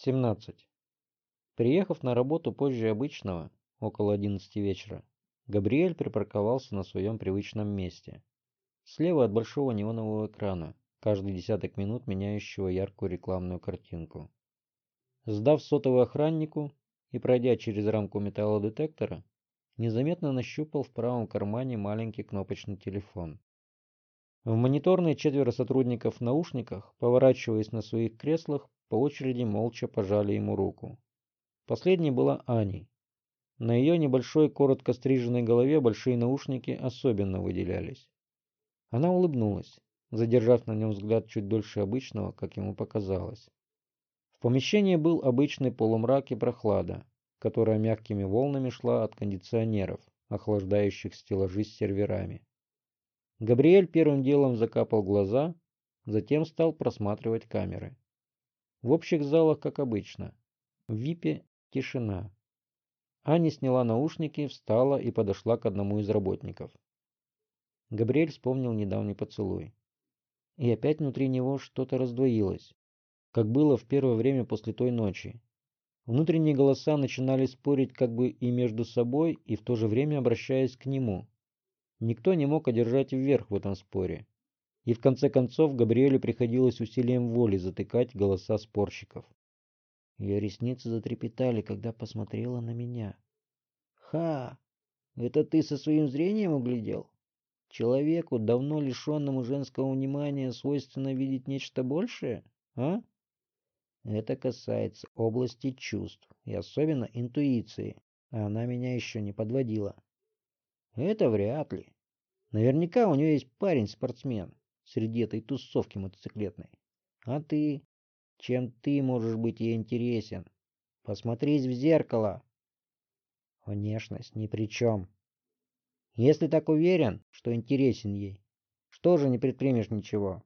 17. Приехав на работу позже обычного, около 11 вечера, Габриэль припарковался на своем привычном месте. Слева от большого неонового экрана, каждый десяток минут меняющего яркую рекламную картинку. Сдав сотовый охраннику и пройдя через рамку металлодетектора, незаметно нащупал в правом кармане маленький кнопочный телефон. В мониторной четверо сотрудников в наушниках, поворачиваясь на своих креслах, по очереди молча пожали ему руку. Последней была Аней. На ее небольшой, коротко стриженной голове большие наушники особенно выделялись. Она улыбнулась, задержав на нем взгляд чуть дольше обычного, как ему показалось. В помещении был обычный полумрак и прохлада, которая мягкими волнами шла от кондиционеров, охлаждающих стеллажи с серверами. Габриэль первым делом закапал глаза, затем стал просматривать камеры. В общих залах, как обычно. В ВИПе тишина. Аня сняла наушники, встала и подошла к одному из работников. Габриэль вспомнил недавний поцелуй. И опять внутри него что-то раздвоилось как было в первое время после той ночи. Внутренние голоса начинали спорить как бы и между собой, и в то же время обращаясь к нему. Никто не мог одержать вверх в этом споре. И в конце концов Габриэлю приходилось усилием воли затыкать голоса спорщиков. Ее ресницы затрепетали, когда посмотрела на меня. «Ха! Это ты со своим зрением углядел? Человеку, давно лишенному женского внимания, свойственно видеть нечто большее, а?» Это касается области чувств и особенно интуиции, а она меня еще не подводила. Это вряд ли. Наверняка у нее есть парень-спортсмен среди этой тусовки мотоциклетной. А ты? Чем ты можешь быть ей интересен? Посмотрись в зеркало. Внешность ни при чем. Если так уверен, что интересен ей, что же не предпримешь ничего?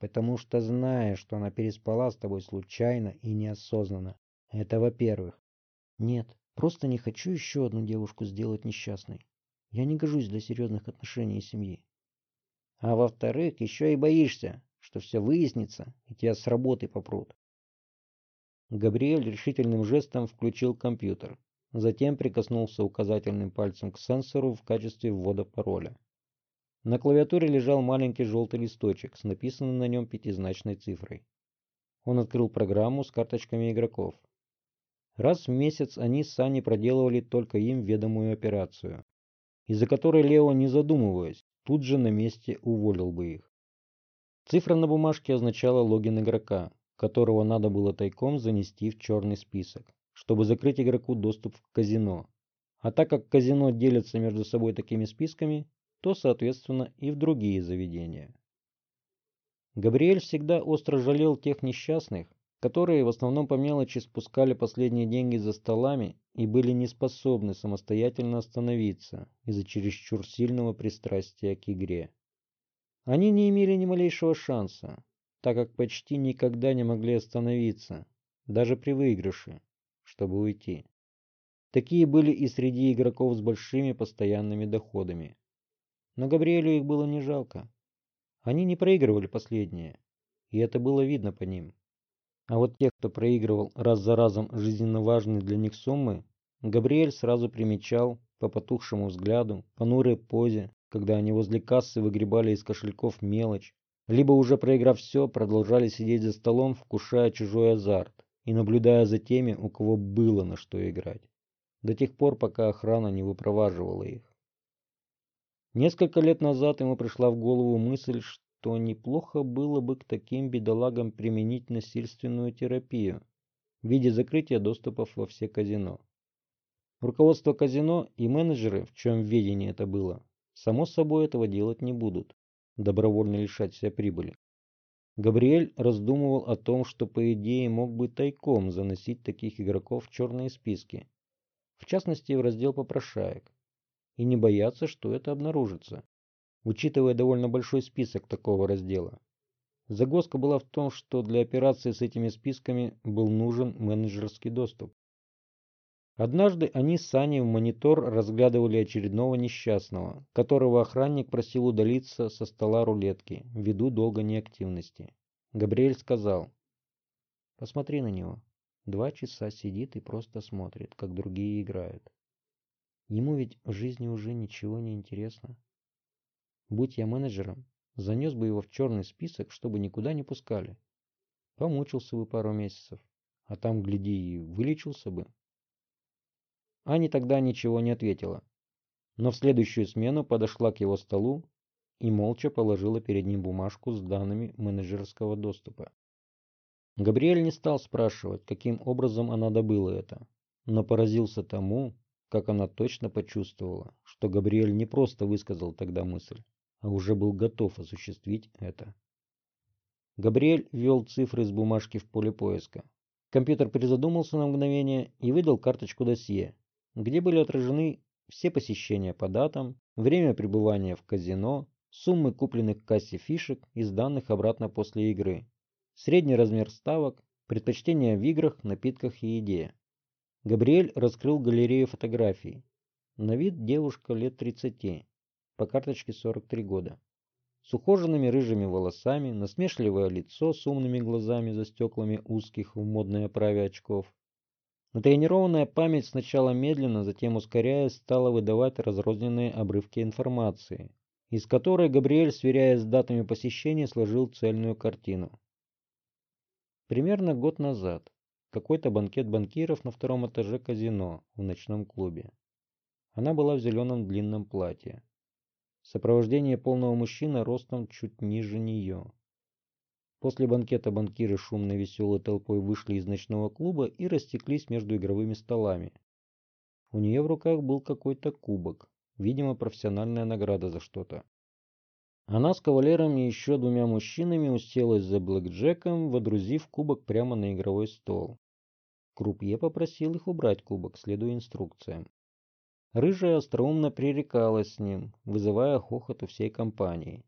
потому что знаешь, что она переспала с тобой случайно и неосознанно. Это во-первых. Нет, просто не хочу еще одну девушку сделать несчастной. Я не гожусь для серьезных отношений и семьи. А во-вторых, еще и боишься, что все выяснится, и тебя с работы попрут. Габриэль решительным жестом включил компьютер. Затем прикоснулся указательным пальцем к сенсору в качестве ввода пароля. На клавиатуре лежал маленький желтый листочек с написанной на нем пятизначной цифрой. Он открыл программу с карточками игроков. Раз в месяц они с Саней проделывали только им ведомую операцию, из-за которой Лео, не задумываясь, тут же на месте уволил бы их. Цифра на бумажке означала логин игрока, которого надо было тайком занести в черный список, чтобы закрыть игроку доступ в казино. А так как казино делятся между собой такими списками, то, соответственно, и в другие заведения. Габриэль всегда остро жалел тех несчастных, которые в основном по мелочи спускали последние деньги за столами и были не способны самостоятельно остановиться из-за чересчур сильного пристрастия к игре. Они не имели ни малейшего шанса, так как почти никогда не могли остановиться, даже при выигрыше, чтобы уйти. Такие были и среди игроков с большими постоянными доходами но Габриэлю их было не жалко. Они не проигрывали последние, и это было видно по ним. А вот тех, кто проигрывал раз за разом жизненно важные для них суммы, Габриэль сразу примечал по потухшему взгляду, понурой позе, когда они возле кассы выгребали из кошельков мелочь, либо уже проиграв все, продолжали сидеть за столом, вкушая чужой азарт и наблюдая за теми, у кого было на что играть, до тех пор, пока охрана не выпроваживала их. Несколько лет назад ему пришла в голову мысль, что неплохо было бы к таким бедолагам применить насильственную терапию в виде закрытия доступов во все казино. Руководство казино и менеджеры, в чем ведение это было, само собой этого делать не будут, добровольно лишать себя прибыли. Габриэль раздумывал о том, что по идее мог бы тайком заносить таких игроков в черные списки, в частности в раздел попрошаек и не бояться, что это обнаружится, учитывая довольно большой список такого раздела. Загвоздка была в том, что для операции с этими списками был нужен менеджерский доступ. Однажды они с Аней в монитор разглядывали очередного несчастного, которого охранник просил удалиться со стола рулетки ввиду долгой неактивности. Габриэль сказал, «Посмотри на него. Два часа сидит и просто смотрит, как другие играют. Ему ведь в жизни уже ничего не интересно. Будь я менеджером, занес бы его в черный список, чтобы никуда не пускали. Помучился бы пару месяцев, а там, гляди, и вылечился бы. Аня тогда ничего не ответила, но в следующую смену подошла к его столу и молча положила перед ним бумажку с данными менеджерского доступа. Габриэль не стал спрашивать, каким образом она добыла это, но поразился тому, как она точно почувствовала, что Габриэль не просто высказал тогда мысль, а уже был готов осуществить это. Габриэль ввел цифры с бумажки в поле поиска. Компьютер призадумался на мгновение и выдал карточку досье, где были отражены все посещения по датам, время пребывания в казино, суммы купленных в кассе фишек и сданных обратно после игры, средний размер ставок, предпочтения в играх, напитках и еде. Габриэль раскрыл галерею фотографий. На вид девушка лет 30, по карточке 43 года. С ухоженными рыжими волосами, насмешливое лицо с умными глазами за стеклами узких в модной оправе очков. Натренированная память сначала медленно, затем ускоряясь, стала выдавать разрозненные обрывки информации, из которой Габриэль, сверяясь с датами посещения, сложил цельную картину. Примерно год назад какой-то банкет банкиров на втором этаже казино в ночном клубе. Она была в зеленом длинном платье. Сопровождение полного мужчины ростом чуть ниже нее. После банкета банкиры шумной веселой толпой вышли из ночного клуба и растеклись между игровыми столами. У нее в руках был какой-то кубок, видимо, профессиональная награда за что-то. Она с кавалером и еще двумя мужчинами уселась за блэкджеком, водрузив кубок прямо на игровой стол. Крупье попросил их убрать кубок, следуя инструкциям. Рыжая остроумно пререкалась с ним, вызывая хохот у всей компании.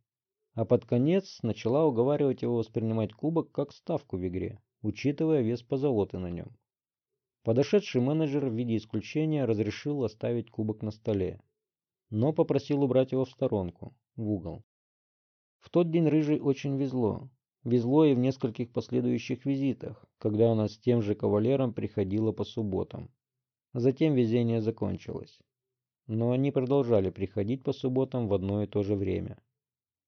А под конец начала уговаривать его воспринимать кубок как ставку в игре, учитывая вес позолоты на нем. Подошедший менеджер в виде исключения разрешил оставить кубок на столе, но попросил убрать его в сторонку, в угол. В тот день Рыжей очень везло. Везло и в нескольких последующих визитах, когда она с тем же кавалером приходила по субботам. Затем везение закончилось. Но они продолжали приходить по субботам в одно и то же время,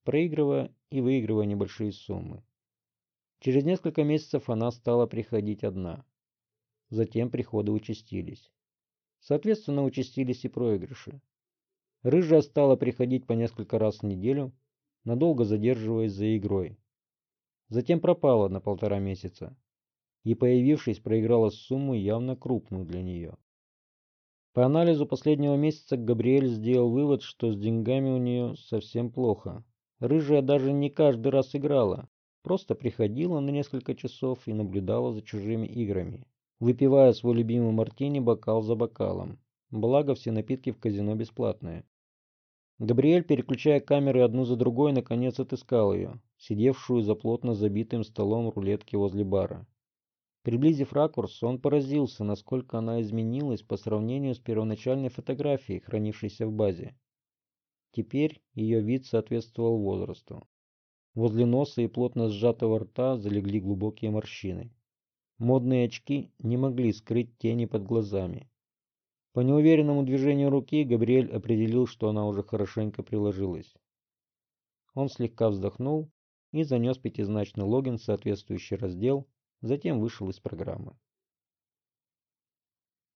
проигрывая и выигрывая небольшие суммы. Через несколько месяцев она стала приходить одна. Затем приходы участились. Соответственно, участились и проигрыши. Рыжая стала приходить по несколько раз в неделю – надолго задерживаясь за игрой. Затем пропала на полтора месяца и, появившись, проиграла сумму явно крупную для нее. По анализу последнего месяца Габриэль сделал вывод, что с деньгами у нее совсем плохо. Рыжая даже не каждый раз играла, просто приходила на несколько часов и наблюдала за чужими играми, выпивая свой любимый мартини бокал за бокалом. Благо все напитки в казино бесплатные. Габриэль, переключая камеры одну за другой, наконец отыскал ее, сидевшую за плотно забитым столом рулетки возле бара. Приблизив ракурс, он поразился, насколько она изменилась по сравнению с первоначальной фотографией, хранившейся в базе. Теперь ее вид соответствовал возрасту. Возле носа и плотно сжатого рта залегли глубокие морщины. Модные очки не могли скрыть тени под глазами. По неуверенному движению руки Габриэль определил, что она уже хорошенько приложилась. Он слегка вздохнул и занес пятизначный логин в соответствующий раздел, затем вышел из программы.